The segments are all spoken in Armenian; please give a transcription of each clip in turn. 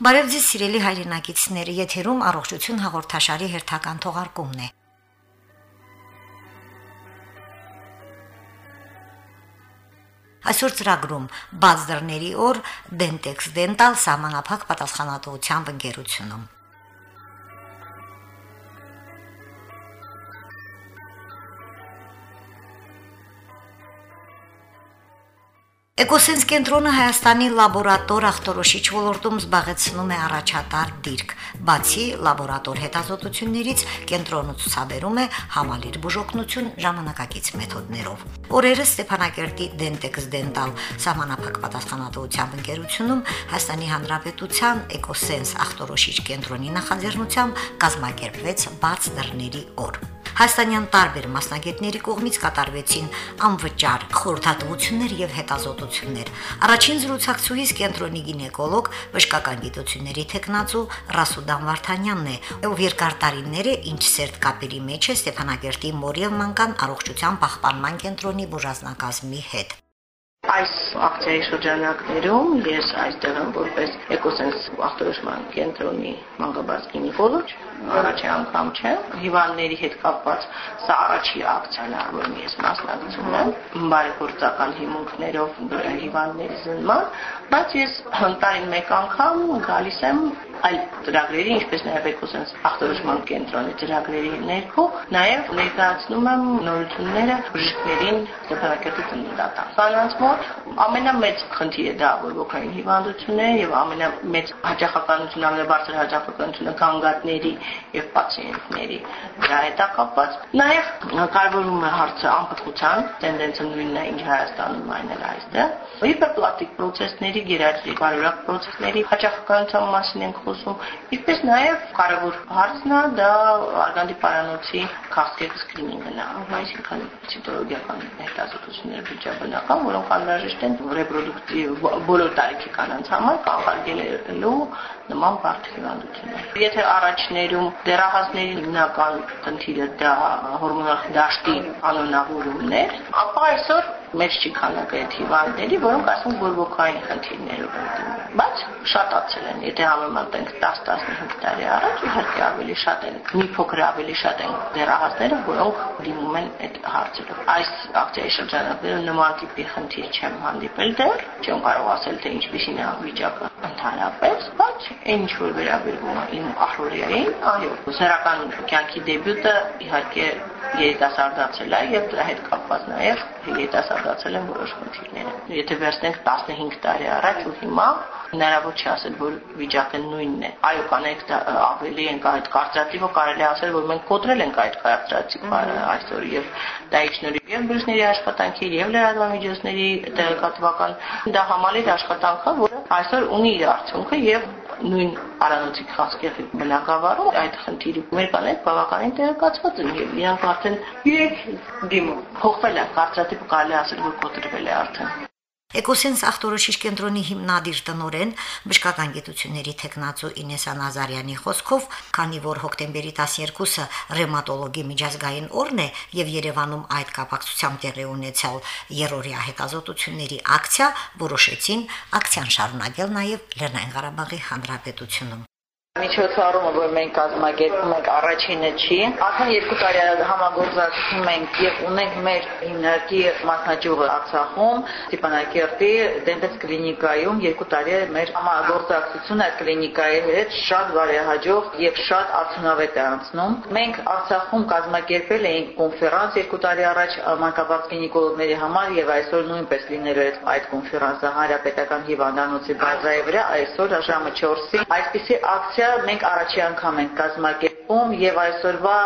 Բարև ձեզ սիրելի հայրենակիցներ, եթերում առողջություն հաղորդաշարի հերթական թողարկումն է։ Այսօր ծրագրում բաց դռների օր. Dentex Dental սահմանափակ պատասխանատվությամբ ընկերությունում Էկոսենս կենտրոնը Հայաստանի լաբորատոր ախտորոշիչ ոլորտում զբաղեցնում է առաջատար դիրք։ Բացի լաբորատոր հետազոտություններից, կենտրոնը ցուցաբերում է համալիր բուժօգնություն ժամանակակից մեթոդներով։ Օրերս Ստեփանակերտի Dentex Dental համանախապակ պատասխանատվությամբ ընկերությունում Հայաստանի Հանրապետության Էկոսենս ախտորոշիչ կենտրոնի նախաձեռնությամբ կազմակերպվեց բաց դռների օր։ Հայաստանյան տարբեր մասնագետների կողմից կատարվեցին անվճար խորհրդատվություններ եւ հետազոտություններ։ Առաջին զրուցակցուհիս կենտրոնի գինեկոլոգ, բժշկական գիտությունների տեխնացու Ռասուդան Վարդանյանն է, ով երկար տարիներ է ինչ սերտ կապերի մեջ է Ստեփանագերտի Մորիև մանկան առողջության պահպանման կենտրոնի բուժազնակազմի հետ։ Այս ակցիայի շրջանակներում ես այստեղ եմ որպես էկոսենս ախտորոշման կենտրոնի մանկաբարձ գինեկոլոգ, առաջի անգամ չէ, հիվանդների հետ կապված սա առաջի ակցիան է, որին ես մասնակցում եմ, բարեգործական հիմունքներով հիվանդների զննման, բայց ես տարին մեկ անգամ գալիս եմ այլ ծրագրերի, ինչպես նաև էկոսենս ախտորոշման կենտրոնի ծրագրերի ներքո, նաև ներկայացնում եմ նորությունները բժիշկներին Ստեփանակերտի տնտեսական կանանց մոտ։ Ամենամեծ խնդիրը դա բորբոքային հիվանդություններ եւ ամենամեծ հաջողականությունը, ամենաբարձր հաջողականությունը կանգատների եւ պացիենտների դրա հետ կապված։ Նաև կարևորում է հարցը անպտղության, տենդենսը նույնն է, ինչ Հայաստանում այն էլ այստեղ։ Հիպերպլաստիկ process-ների, գերաճի բարոյակ process-ների հաջողականության մասին ենք խոսում։ Ինչպես նաև կարևոր հարցն է դա արգանդի պարանոցի քաղցկեղի սկրինինգն է, այսինքն ցիտոլոգիական հետազոտությունները բջջաբանական, որոնք անհրաժեշտ են ռեպրոդուկտիվ բոլոր տարիքի կանանց համար կանխարգելելու նման բարդ հիվանդություններ։ Եթե առաջներում դերահասների հիմնական խնդիրը դա հորմոնալ դաշտի անոնավորումն էր, ապա այսօր մեջ չի քանակը այդ հիվանդների, որոնք ասում բորբոքային խնդիրներով են դիմում։ Բայց շատացել են, եթե համեմատենք 10-15 տարի առաջ, իհարկե ավելի շատ են, մի փոքր ավելի շատ են դեռահասները, որոնք դիմում են այդ հարցերով։ Այս ակցիայի շրջանակներում նման տիպի խնդիր չեմ հանդիպել դեռ, չեմ կարող ասել թե ինչպեսին է վիճակը ընդհանրապես, բայց այն ինչ որ վերաբերվում է իմ ախորիային, այո, սերական կյանքի դեբյուտը իհարկե երիտասարդացել է եւ դրա հետ կապված նաեւ երիտասարդացել են որոշ խնդիրներ։ Եթե վերցնենք 15 տարի առաջ ու հիմա հնարավոր չի ասել, որ վիճակը նույնն է։ Այո, կանենք ավելի ենք այդ կարծրատիպը կարելի ասել, որ մենք կոտրել ենք այդ կարծրատիպը այսօր եւ դա իջնորի եւ բժշկների աշխատանքի եւ լրատվամիջոցների տեղեկատվական դա համալիր աշխատանք է, որը այսօր ունի իր արդյունքը եւ նույն արանոցի խասկեղի բնակավարում այդ խնդիրը մեր կանենք բավականին տեղեկացված են եւ իրանք արդեն իրենք դիմում փոխվել է կարծրատիպը կարելի ասել որ կոտրվել է արդեն Էկոսենս ախտորոշիչ կենտրոնի հիմնադիր տնորեն բժշկական գիտությունների տեխնացու Ինեսա Նազարյանի խոսքով, քանի որ հոկտեմբերի 12-ը ռևմատոլոգի միջազգային օրն է եւ Երևանում այդ կապակցությամբ տեղի ունեցալ երրորդյա հետազոտությունների ակցիա, որոշեցին ակցիան շարունակել նաեւ Լեռնային Ղարաբաղի Հանրապետությունում։ Միջոցառումը, որ մենք կազմակերպում ենք, առաջինը չի։ Արդեն երկու տարի համագործակցում ենք եւ ունենք մեր հիմնարկի մասնաճյուղը Արցախում, Ստեփանակերտի դենտես կլինիկայում երկու տարի է մեր համագործակցությունը այդ կլինիկայի հետ շատ բարեհաջող եւ շատ արդյունավետ է անցնում։ Մենք Արցախում կազմակերպել էինք կոնֆերանս երկու տարի առաջ մանկաբարձ գինեկոլոգների համար եւ այսօր նույնպես լինելու է այդ կոնֆերանսը հանրապետական հիվանդանոցի բազայի վրա այսօր ժամը 4-ի այսպիսի ակցիա մենք առաջի անգամ ենք կազմակերպում եւ այսօրվա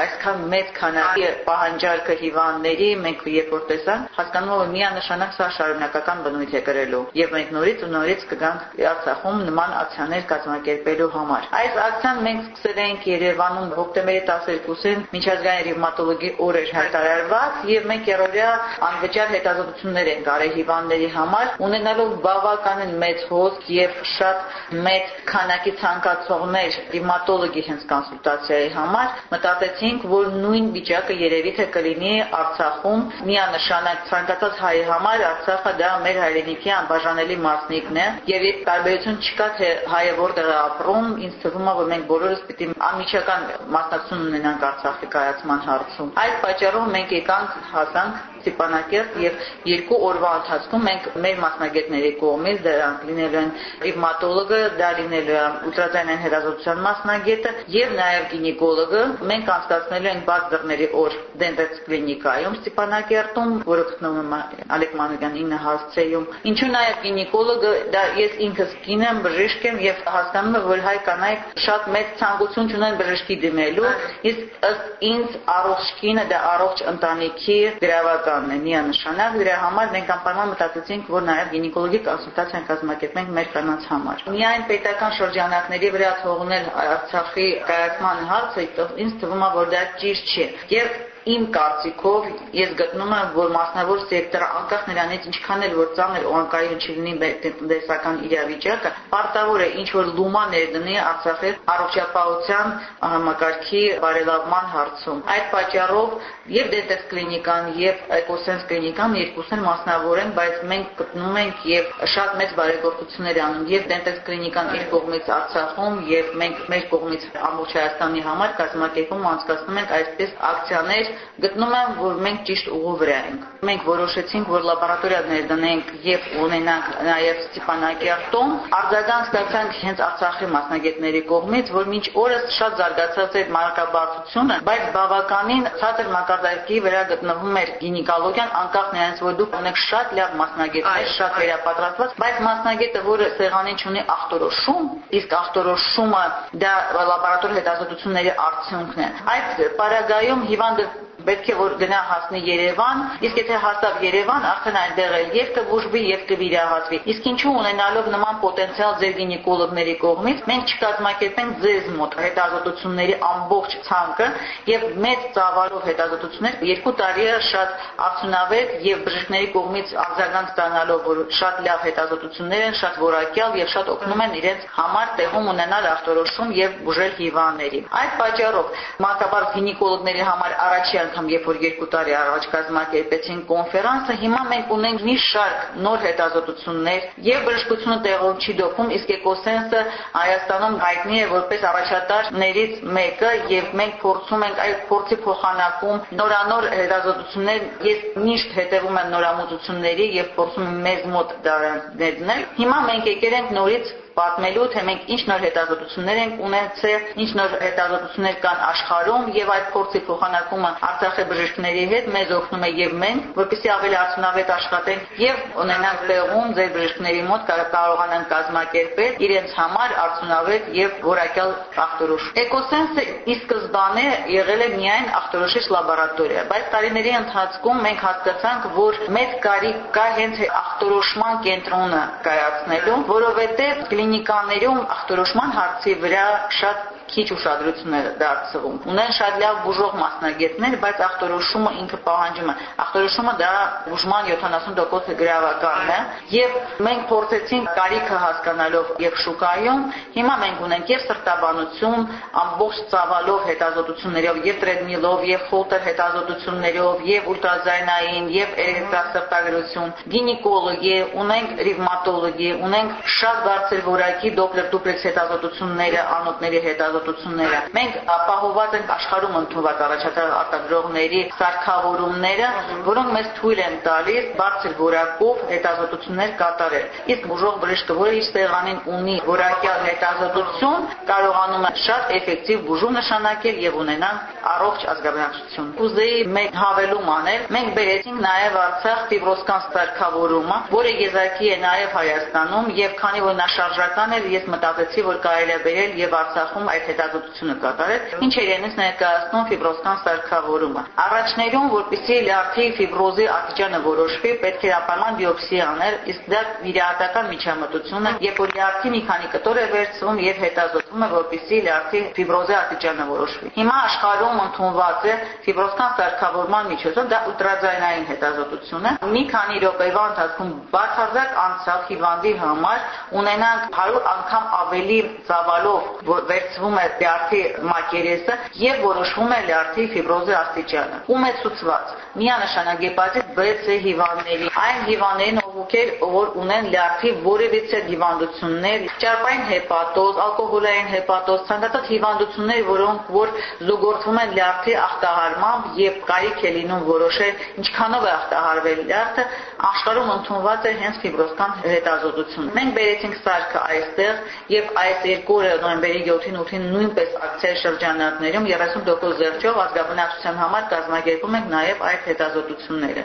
այսքան մեծ քանակի պահանջարկը հիվանդների մենք երբ որ տեսանք, հասկանում որ միանշանակ սա շարունակական բնույթ է կրելու եւ մենք նորից ու նորից կգանք Արցախում նման ակցիաներ կազմակերպելու համար։ Այս ակցիան մենք սկսել ենք Երևանում հոկտեմբերի 12-ին միջազգային ռևմատոլոգի օրեր հայտարարված եւ մենք երրորդյա անվճար հետազոտություններ ենք արել հիվանդների համար, ունենալով բավականին մեծ հոսք եւ շատ մեծ քանակի ցանկացող ուսանողներ դիմատոլոգի հենց կոնսուլտացիա օպերացիայի համար, մտածեցինք, որ նույն վիճակը երևի թե կլինի Արցախում միանշանակ ցանկացած հայի համար Արցախը դա մեր հայրենիքի անբաժանելի մասնիկն է եւ երբ տարբերություն չկա թե հայը որտեղ է ապրում, ինձ թվում է որ մենք բոլորս պիտի անմիջական մասնակցություն ունենանք Արցախի կայացման հարցում։ Այդ պատճառով մենք եկանք հասանք Ստեփանակերտ եւ երկու օրվա ընթացքում մենք մեր մասնագետների կողմից դրանք լինելու են ռևմատոլոգը, դա լինելու է ուլտրաձայնային հետազոտության մասնագետը եւ նաեւ գինեկոլոգը։ Մենք անցկացնելու ենք բաց դռների օր դենտեքս կլինիկայում Ստեփանակերտում, որը գտնվում է Ալեք Մանուկյան 9 հասցեում։ Ինչու նաեւ գինեկոլոգը, դա ես ինքս կին եմ, բժիշկ եմ եւ հասկանում եմ, որ հայ կանայք շատ մեծ ցանկություն ունեն բժշկի դիմելու, իսկ ըստ ինձ առողջ կինը դա առողջ ընտանիքի գրավական բանն է միանշանակ դրա համար մենք անպայման մտածեցինք որ նաև գինեկոլոգի կոնսուլտացիա կազմակերպենք մեր կանանց համար միայն պետական շրջանակների վրա թողնել Արցախի կայացման հարցը ինձ թվում է որ դա ճիշտ չէ եւ իմ կարծիքով ես գտնում եմ, որ մասնավոր սեկտորը անկախ նրանից ինչքան էլ որ ծանր ու անկայուն չլինի տնտեսական իրավիճակը, պարտավոր է ինչ որ լումա ներդնի Արցախի առողջապահության համակարգի բարելավման հարցում։ Այդ պատճառով եւ դենտեքս կլինիկան եւ էկոսենս կլինիկան երկուսն մասնավոր են, բայց մենք գտնում ենք եւ շատ մեծ բարեգործություններ անում եւ դենտեքս կլինիկան իր կողմից Արցախում եւ մենք մեր կողմից ամբողջ Հայաստանի համար կազմակերպում անցկացնում ենք այսպես ակցիաներ գտնում եմ, որ մենք ճիշտ ուղու վրա ենք։ Մենք որոշեցինք, որ լաբորատորիա ներդնենք եւ ունենանք նաեւ Ստեփանակերտում։ Արձագանք ստացանք հենց Արցախի մասնագետների կողմից, որ մինչ օրս շատ զարգացած է մարկաբարձությունը, բայց բավականին ցածր մակարդակի վրա գտնվում էր գինեկոլոգիան, անկախ նրանից, որ դուք ունեք շատ լավ մասնագետներ, շատ վերապատրաստված, բայց մասնագետը, որը սեղանին ունի ախտորոշում, իսկ ախտորոշումը դա լաբորատոր հետազոտությունների արդյունքն է։ Այդ պարագայում հիվանդը պետք է որ գնա հասնի Երևան, իսկ եթե հասավ Երևան, արդեն այնտեղ էլ եւ կբուժվի եւ կվիրահատվի։ Իսկ ինչու ունենալով նման պոտենցիալ ձեր գինեկոլոգների կողմից, մենք չկազմակերպենք ձեզ մոտ հետազոտությունների ամբողջ ցանկը եւ մեծ ծավալով հետազոտություններ երկու տարի է շատ արդյունավետ եւ բժիշկների կողմից արձագանք ստանալով, որ շատ լավ հետազոտություններ են, շատ որակյալ եւ շատ օգնում են իրենց համար տեղում ունենալ ախտորոշում եւ բուժել հիվանդների։ Այդ պատճառով մանկաբարձ գինեկոլոգների համար առաջի անգամ, երբ որ երկու տարի առաջ կազմակերպեցին կոնֆերանսը, հիմա մենք ունենք մի շարք նոր հետազոտություններ եւ բժշկությունը տեղով չի դոփում, իսկ էկոսենսը Հայաստանում հայտնի է որպես առաջատարներից մեկը եւ մենք փորձում ենք այդ փորձի փոխանակում նորանոր հետազոտություններ, ես միշտ հետևում եմ նորամուծությունների եւ փորձում եմ մեզ մոտ դրանց ներդնել։ Հիմա մենք եկել ենք նորից պատմելու, թե մենք ինչ նոր հետազոտություններ ենք ունեցել, ինչ նոր հետազոտություններ կան աշխարհում եւ այդ փորձի փոխանակումը Արցախի բժիշկների հետ մեզ օգնում է եւ մենք, որպեսզի ավելի արդյունավետ աշխատենք եւ ունենանք տեղում ձեր բժիշկների մոտ կարողանան կազմակերպել իրենց համար արդյունավետ եւ որակյալ ախտորոշ։ Էկոսենսը ի սկզբանե եղել է միայն ախտորոշիչ լաբորատորիա, բայց տարիների ընթացքում մենք հասկացանք, որ մեծ կարիք կա հենց ախտորոշման կենտրոնը կայացնելու, որովհետեւ կլինիկաներում ախտորոշման հարցի վրա շատ քիչ ուշադրություն է դարձվում։ Ունեն շատ լավ բուժող մասնագետներ, բայց ախտորոշումը ինքը պահանջում է։ Ախտորոշումը դա բուժման 70% գրավականն է, եւ մենք փորձեցինք կարիքը հասկանալով եւ շուկայում, հիմա մենք ունենք եւ սրտաբանություն, ամբողջ ծավալով հետազոտություններով, եւ տրեդմիլով, եւ խոլտեր հետազոտություններով, եւ ուլտրաձայնային, եւ էլեկտրասրտագրություն, գինեկոլոգի, ունենք ռևմատոլոգի, ունենք շատ բարձր որակի դոպլեր դուպլեքս հետազոտությունները, անոթների հետազոտությունները հետազոտությունները։ Մենք ապահոված ենք աշխարհում ընդունված առաջատար արտադրողների սարքավորումները, որոնք մեզ թույլ են տալիս բարձր որակով հետազոտություններ կատարել։ Իսկ բուժող բժիշկը, որը իր սեղանին ունի որակյալ հետազոտություն, կարողանում է շատ էֆեկտիվ բուժում նշանակել եւ ունենալ առողջ ազգաբնակչություն։ Կուզեի մեկ հավելում անել։ Մենք բերեցինք նաեւ Արցախ ֆիբրոսկան սարքավորումը, որը եզակի է նաեւ Հայաստանում եւ քանի որ նա շարժական էր, ես մտածեցի, որ կարելի է բերել եւ Արցախում այդ հետազոտությունը կատարել, ինչ իրենից ներկայացնում ֆիբրոսկան սարքավորումը։ Առաջներում, որպեսզի լյարդի ֆիբրոզի արտիճանը որոշվի, պետք է ապայման բիոպսի անել, իսկ դա վիրահատական միջամտություն է, երբ որ լյարդի մի քանի կտոր է վերցվում եւ հետազոտվում է, որպեսզի լյարդի ֆիբրոզի արտիճանը որոշվի։ Հիմա աշխարհում ընդունված է ֆիբրոսկան սարքավորման միջոցով, դա ուլտրաձայնային հետազոտություն է։ Մի քանի րոպեվա ընթացքում բացարձակ անցավ հիվանդի համար ունենանք 100 անգամ ավելի ծավալով վերցվում որոշվում է լյարդի մակերեսը եւ որոշվում է լյարդի ֆիբրոզի աստիճանը։ Ումեցուցված. Միանշանակ հեպատիտ B-C հիվանդների, այն հիվանդներին ովքեր որ ունեն լյարդի որևիցե հիվանդություններ, ճարպային հեպատոզ, ալկոհոլային հեպատոզ, ցանկացած հիվանդություններ, որոնք որ զուգորդվում են լյարդի ախտահարմամբ եւ կարիք է լինում որոշել ինչքանով է ախտահարվել լյարդը, աշխարհում ընդունված է հենց ֆիբրոզկան հետազոտություն։ Մենք բերեցինք սարքը այստեղ եւ այս երկու օրը նոյեմբերի 7-ին 8-ին նույնպես ակցիայի շրջանակներում 30% զերծով ազգաբնակչության համար կազմակերպում ենք նաեւ այդ հետազոտությունները։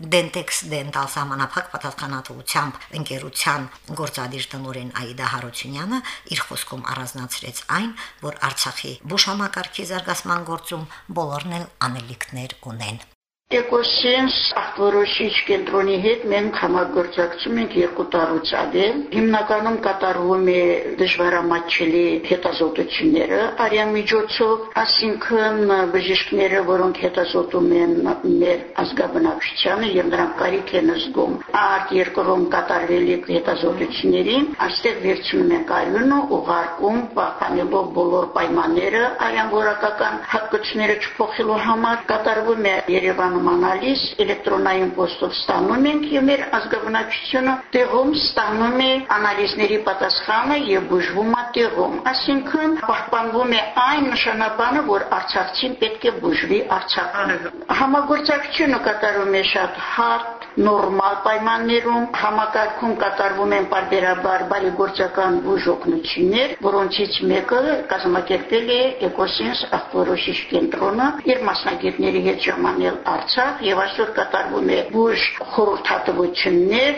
Dentex Dental համանախագահ պատասխանատվությամբ ընկերության գործադիր տնօրեն Աիդա Հարությունյանը իր խոսքում առանձնացրեց այն, որ Արցախի բուժհամակարգի զարգացման գործում բոլորն էլ անելիքներ ունեն։ Էկոսենս ախտորոշիչ կենտրոնի հետ մենք համագործակցում ենք երկու տարուց ավել։ Հիմնականում կատարվում է դժվարամատչելի հետազոտությունները արյան միջոցով, ասինքն բժիշկները, որոնք հետազոտում են մեր ազգաբնակչությանը եւ նրանք կարիք են զգում արտերկրում երկրում կատարվելիք հետազոտություններին, այստեղ վերցնում են արյունը, ուղարկում, պահպանելով բոլոր պայմանները արյան որակական հատկությունները չփոխելու համար կատարվում է Երևանում նմանալիս էլեկտրոնային պոստով ստանում ենք եւ մեր ազգաբնակչությունը տեղում ստանում է անալիզների պատասխանը եւ բուժվում է տեղում այսինքն պահպանվում է այն նշանաբանը որ արցախցին պետք է բուժվի արցախը համագործակցությունը կատարում է շատ հարթ նորմալ պայմաններում համակարգում կատարվում են բարբերաբար բարեգործական բուժօգնություններ, որոնցից մեկը կազմակերպել է Էկոսենս ախտորոշիչ կենտրոնը իր մասնագետների հետ ժամանել Արցախ եւ այսօր կատարվում է բուժ խորհրդատվություններ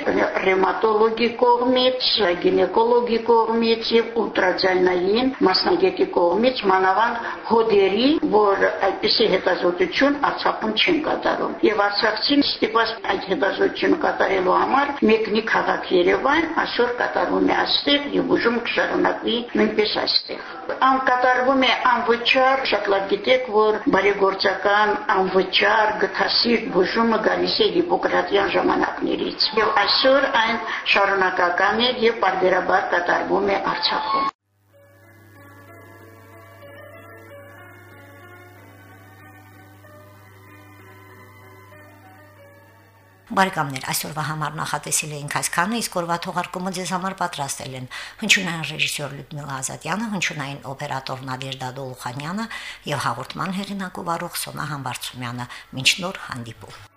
ռևմատոլոգի կողմից, գինեկոլոգի կողմից եւ ուլտրաձայնային մասնագետի կողմից մանավանդ հոդերի, որ այդպիսի հետազոտություն Արցախում չեն կատարում։ Եւ Արցախցին ստիպված այդ հետազոտությունը կատարելու համար մեկնի քաղաք Երևան, այսօր կատարվում է այստեղ եւ ուժում կշարունակվի նույնպես այստեղ։ Ան կատարվում է անվճար, շատ լավ գիտեք, որ բարեգործական անվճար գտասիրտ բուժումը գալիս է Հիպոկրատյան ժամանակներից։ Եվ այսօր այն շարունակական է եւ բարբերաբար կատարվում է Արցախում։ Բարեկամներ, այսօրվա համար նախատեսել էինք այսքանը, իսկ օրվա թողարկումը ձեզ համար պատրաստել են հնչյունային ռեժիսոր Լյուդմիլա Ազատյանը, հնչյունային օպերատոր Նադեժդա Դոլուխանյանը եւ հաղորդման հեղինակ ու վարող Սոնա Համբարձումյանը։ Մինչ նոր հանդիպում։